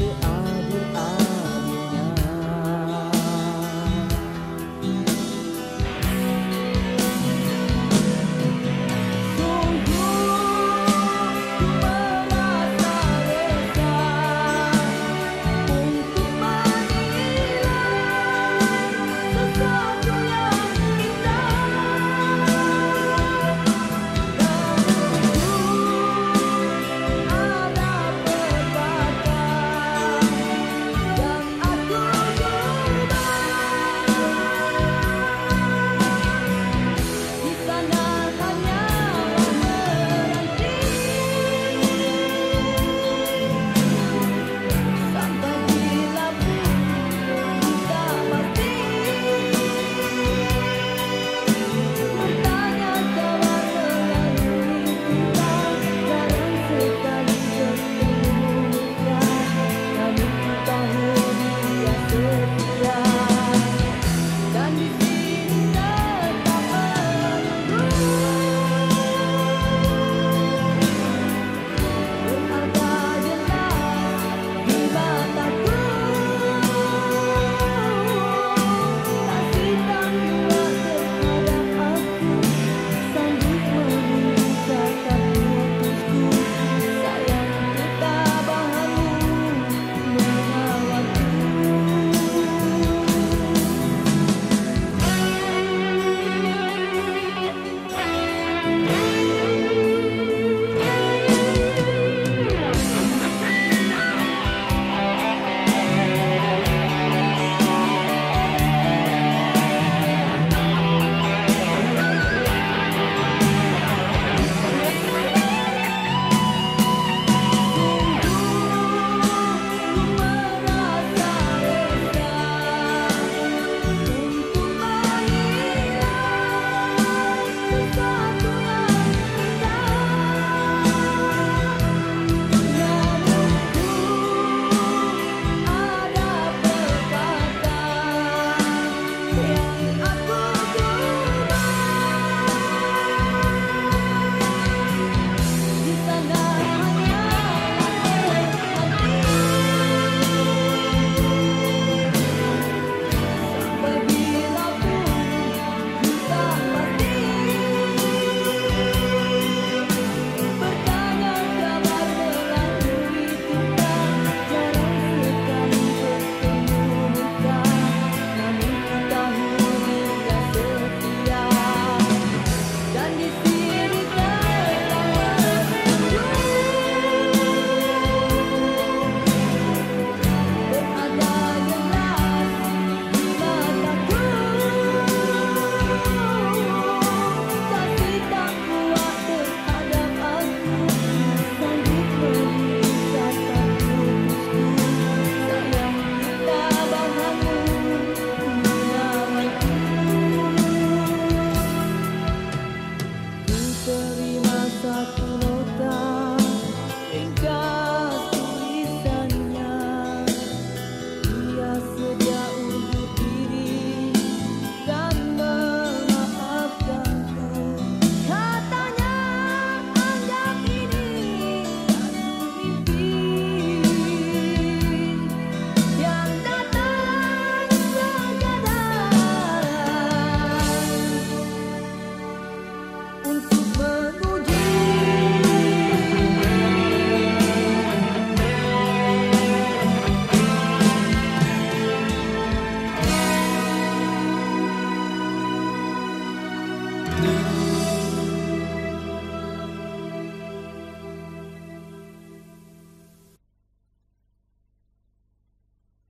the